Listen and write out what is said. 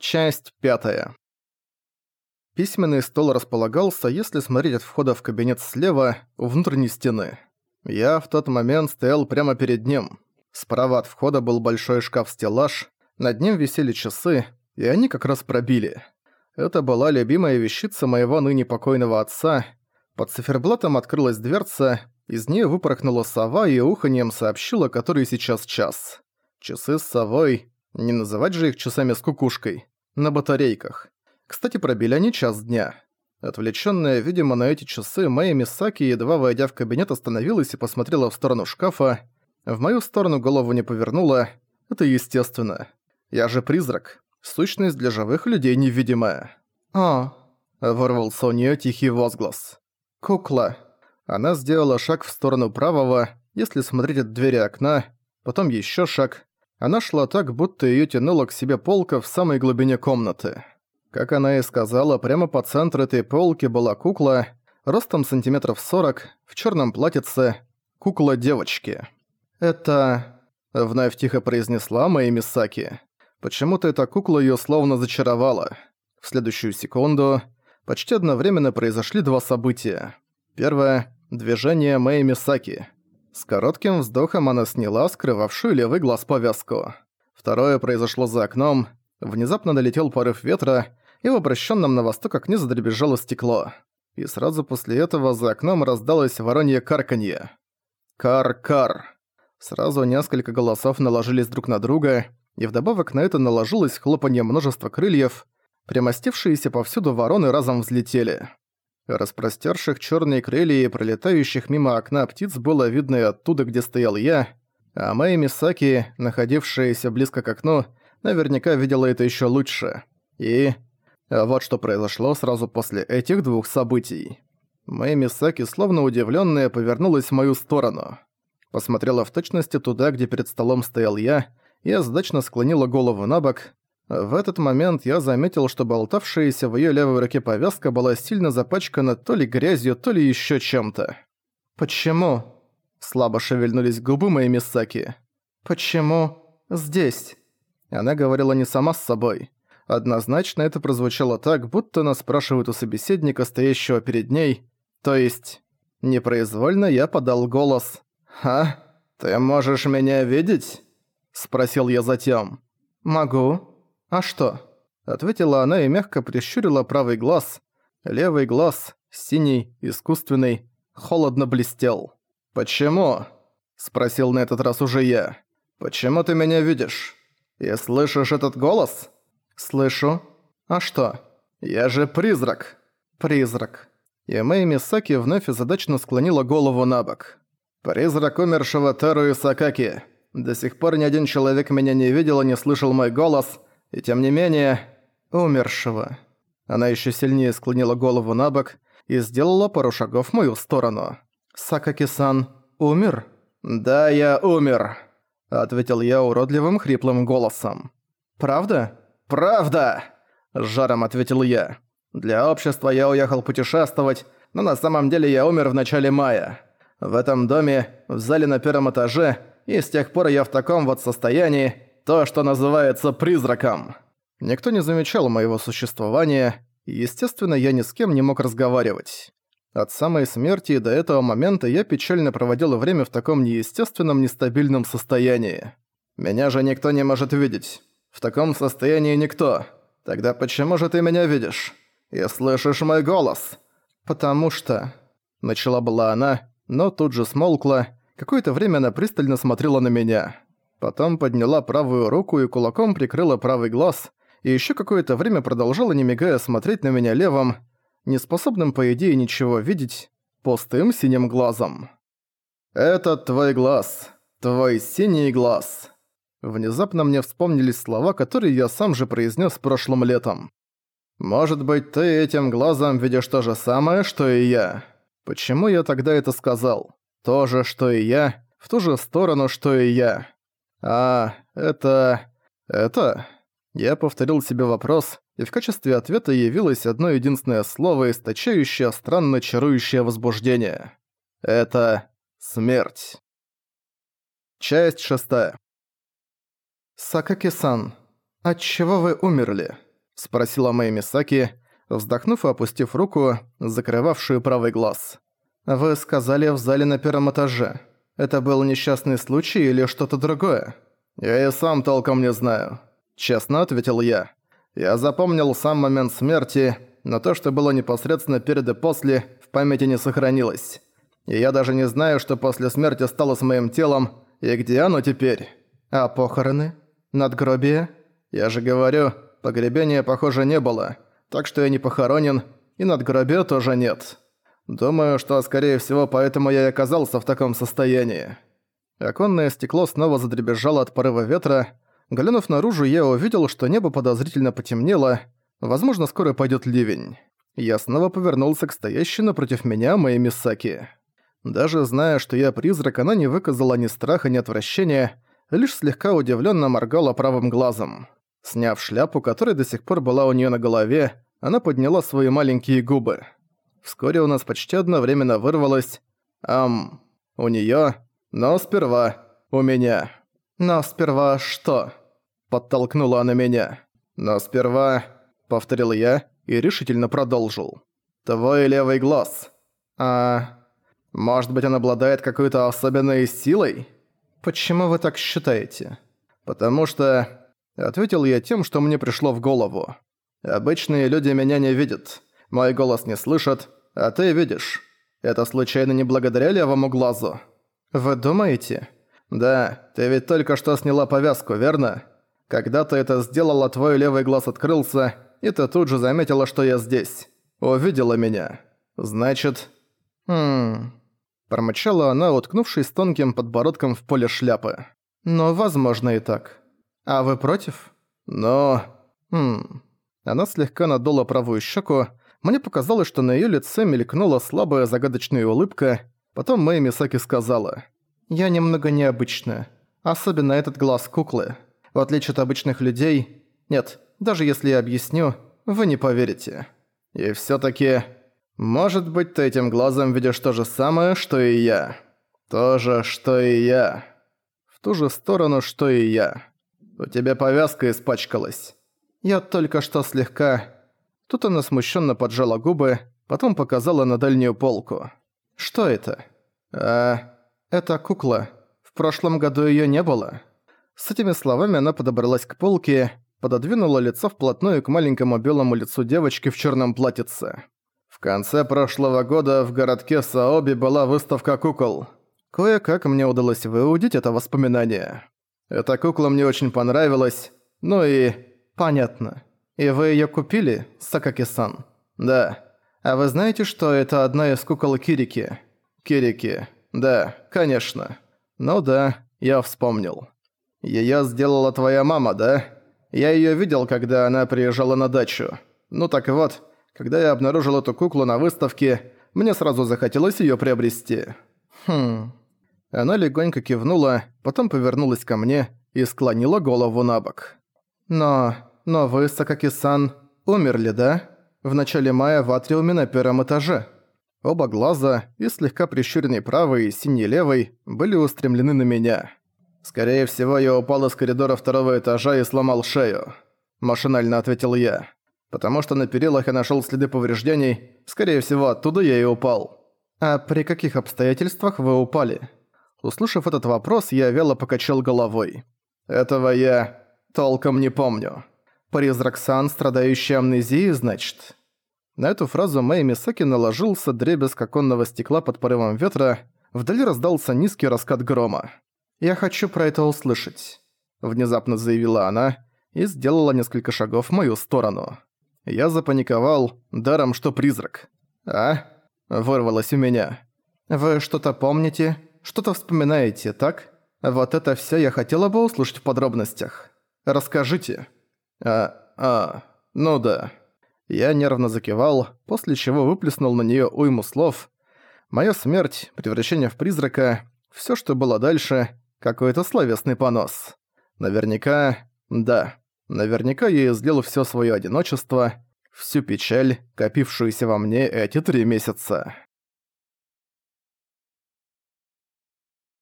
Часть пятая. Письменный стол располагался, если смотреть от входа в кабинет слева, у внутренней стены. Я в тот момент стоял прямо перед ним. Справа от входа был большой шкаф-стеллаж, над ним висели часы, и они как раз пробили. Это была любимая вещица моего ныне покойного отца. Под циферблатом открылась дверца, из нее выпорхнула сова и уханьем сообщила, который сейчас час. Часы с совой, не называть же их часами с кукушкой, на батарейках. Кстати, пробили они час дня. Отвлечённая, видимо, на эти часы, Мэй Мисаки, едва войдя в кабинет, остановилась и посмотрела в сторону шкафа. В мою сторону голову не повернула. Это естественно. Я же призрак. Сущность для живых людей невидимая. «А...» — ворвался у неё тихий возглас. «Кукла». Она сделала шаг в сторону правого, если смотреть от двери окна, потом ещё шаг. Она шла так, будто её тянула к себе полка в самой глубине комнаты. Как она и сказала, прямо по центру этой полки была кукла, ростом сантиметров сорок, в черном платьице, кукла девочки. «Это...» — вновь тихо произнесла Мэй Мисаки. Почему-то эта кукла её словно зачаровала. В следующую секунду почти одновременно произошли два события. Первое — движение Мэй Мисаки. С коротким вздохом она сняла скрывавшую левый глаз повязку. Второе произошло за окном. Внезапно налетел порыв ветра, и в обращенном на восток окне задребезжало стекло. И сразу после этого за окном раздалось воронье карканье. Кар-кар. Сразу несколько голосов наложились друг на друга, и вдобавок на это наложилось хлопанье множества крыльев, примостившиеся повсюду вороны разом взлетели. Распростерших черные крылья и пролетающих мимо окна птиц было видно и оттуда, где стоял я, а Мэй Мисаки, находившаяся близко к окну, наверняка видела это еще лучше. И вот что произошло сразу после этих двух событий. Мэй Мисаки, словно удивленная, повернулась в мою сторону. Посмотрела в точности туда, где перед столом стоял я, и озадачно склонила голову на бок. В этот момент я заметил, что болтавшаяся в ее левой руке повязка была сильно запачкана то ли грязью, то ли еще чем-то. «Почему?» Слабо шевельнулись губы моей Мисаки. «Почему здесь?» Она говорила не сама с собой. Однозначно это прозвучало так, будто она спрашивает у собеседника, стоящего перед ней. То есть, непроизвольно я подал голос. «Ха? Ты можешь меня видеть?» Спросил я затем. «Могу. А что?» Ответила она и мягко прищурила правый глаз. Левый глаз, синий, искусственный, холодно блестел. «Почему?» Спросил на этот раз уже я. «Почему ты меня видишь? И слышишь этот голос?» «Слышу. А что? Я же призрак». «Призрак». И Мэй Мисаки вновь задачно склонила голову на бок. «Призрак умершего Теру Исакаки. До сих пор ни один человек меня не видел и не слышал мой голос, и тем не менее... Умершего». Она еще сильнее склонила голову на бок и сделала пару шагов в мою сторону. «Сакаки-сан умер?» «Да, я умер», — ответил я уродливым хриплым голосом. «Правда?» «Правда!» – с жаром ответил я. «Для общества я уехал путешествовать, но на самом деле я умер в начале мая. В этом доме, в зале на первом этаже, и с тех пор я в таком вот состоянии, то, что называется призраком». Никто не замечал моего существования, и, естественно, я ни с кем не мог разговаривать. От самой смерти до этого момента я печально проводил время в таком неестественном, нестабильном состоянии. Меня же никто не может видеть. В таком состоянии никто. Тогда почему же ты меня видишь? И слышишь мой голос? Потому что... Начала была она, но тут же смолкла. Какое-то время она пристально смотрела на меня. Потом подняла правую руку и кулаком прикрыла правый глаз, и ещё какое-то время продолжала не мигая смотреть на меня левым, неспособным по идее ничего видеть, пустым синим глазом. «Это твой глаз. Твой синий глаз». Внезапно мне вспомнились слова, которые я сам же произнес прошлым летом. «Может быть, ты этим глазом видишь то же самое, что и я?» Почему я тогда это сказал? То же, что и я, в ту же сторону, что и я. А, это... это... Я повторил себе вопрос, и в качестве ответа явилось одно единственное слово, источающее странно чарующее возбуждение. Это... смерть. Часть шестая. «Сакаки-сан, отчего вы умерли?» Спросила Мэй Мисаки, вздохнув и опустив руку, закрывавшую правый глаз. «Вы сказали в зале на первом этаже. Это был несчастный случай или что-то другое?» «Я и сам толком не знаю», — честно ответил я. «Я запомнил сам момент смерти, но то, что было непосредственно перед и после, в памяти не сохранилось. И я даже не знаю, что после смерти стало с моим телом, и где оно теперь. А похороны? Надгробие? Я же говорю, погребения, похоже, не было, так что я не похоронен, и надгробия тоже нет. Думаю, что, скорее всего, поэтому я и оказался в таком состоянии. Оконное стекло снова задребезжало от порыва ветра. Глянув наружу, я увидел, что небо подозрительно потемнело. Возможно, скоро пойдет ливень. Я снова повернулся к стоящей напротив меня моей Мисаки. Даже зная, что я призрак, она не выказала ни страха, ни отвращения, лишь слегка удивленно моргала правым глазом. Сняв шляпу, которая до сих пор была у нее на голове, она подняла свои маленькие губы. Вскоре у нас почти одновременно вырвалось «Ам, у нее, но сперва у меня». «Но сперва что?» – подтолкнула она меня. «Но сперва...» – повторил я и решительно продолжил. «Твой левый глаз. А... Может быть, он обладает какой-то особенной силой?» «Почему вы так считаете?» «Потому что...» Ответил я тем, что мне пришло в голову. «Обычные люди меня не видят. Мой голос не слышат, а ты видишь. Это случайно не благодаря левому глазу?» «Вы думаете?» «Да, ты ведь только что сняла повязку, верно? Когда ты это сделала, твой левый глаз открылся, и ты тут же заметила, что я здесь. Увидела меня. Значит...» «Хм...» Промычала она, уткнувшись тонким подбородком в поле шляпы. «Но возможно и так. А вы против?» «Но...» «Хм...» Она слегка надула правую щеку. Мне показалось, что на её лице мелькнула слабая загадочная улыбка. Потом Мэй Мисаки сказала. «Я немного необычная. Особенно этот глаз куклы. В отличие от обычных людей... Нет, даже если я объясню, вы не поверите. И всё-таки... Может быть, ты этим глазом видишь то же самое, что и я. То же, что и я. В ту же сторону, что и я. У тебя повязка испачкалась. Я только что слегка... Тут она смущенно поджала губы, потом показала на дальнюю полку. Что это? А... Это кукла. В прошлом году её не было. С этими словами она подобралась к полке, пододвинула лицо вплотную к маленькому белому лицу девочки в чёрном платьице. В конце прошлого года в городке Саоби была выставка кукол. Кое-как мне удалось выудить это воспоминание. Эта кукла мне очень понравилась, ну и... Понятно. И вы её купили, Сакаки-сан? Да. А вы знаете, что это одна из кукол Кирики? Кирики. Да, конечно. Ну да, я вспомнил. Её сделала твоя мама, да? Я её видел, когда она приезжала на дачу. Ну так вот, когда я обнаружил эту куклу на выставке, мне сразу захотелось её приобрести. Хм. Она легонько кивнула, потом повернулась ко мне и склонила голову на бок. Но... но вы, Сакаки-сан, умерли, да? В начале мая в атриуме на первом этаже. Оба глаза, и слегка прищуренный правый и синий левый, были устремлены на меня. Скорее всего, я упал из коридора второго этажа и сломал шею. Машинально ответил я. Потому что на перилах я нашел следы повреждений, скорее всего, оттуда я и упал. А при каких обстоятельствах вы упали? Услышав этот вопрос, я вяло покачал головой. Этого я толком не помню. Призрак Сан, страдающий амнезией, значит? На эту фразу Мэй Мисаки наложился дребезг оконного стекла под порывом ветра, вдали раздался низкий раскат грома. «Я хочу про это услышать», — внезапно заявила она и сделала несколько шагов в мою сторону. Я запаниковал, даром что призрак. «А?» – вырвалось у меня. «Вы что-то помните? Что-то вспоминаете, так? Вот это все я хотела бы услышать в подробностях. Расскажите». «А, а, ну да». Я нервно закивал, после чего выплеснул на нее уйму слов. Моя смерть, превращение в призрака, все, что было дальше, какой-то словесный понос. Наверняка, да, Наверняка я излил все свое одиночество, всю печаль, копившуюся во мне эти три месяца.